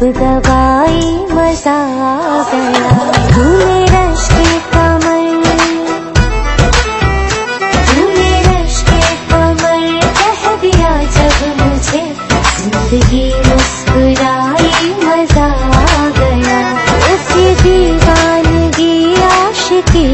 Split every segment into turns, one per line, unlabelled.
लब दबाई मज़ा गया तू मेरा के कमर तू मेरा के कमर कह दिया जब मुझे, ज़िंदगी मुस्कुराई, मज़ा आ गया उसकी दीवानगी आशिकी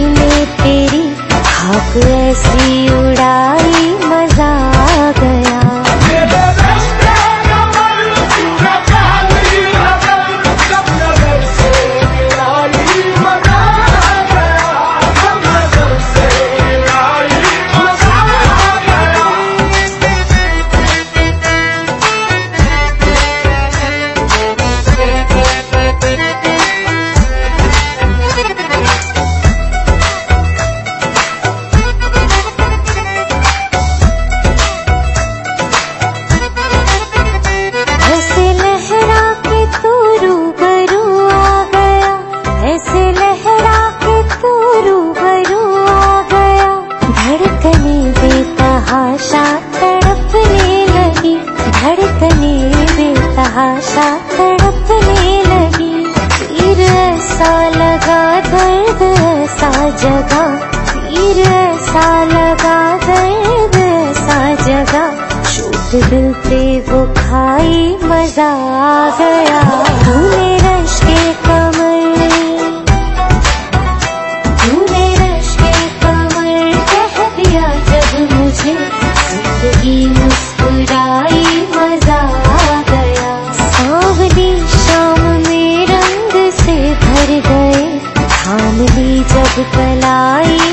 आशा तड़पने लगी। तीर ऐसा लगा दर्द ऐसा जगा। तीर ऐसा लगा दर्द ऐसा जगा। शूट दिल से वो खाई मज़ा आ गया। 快来。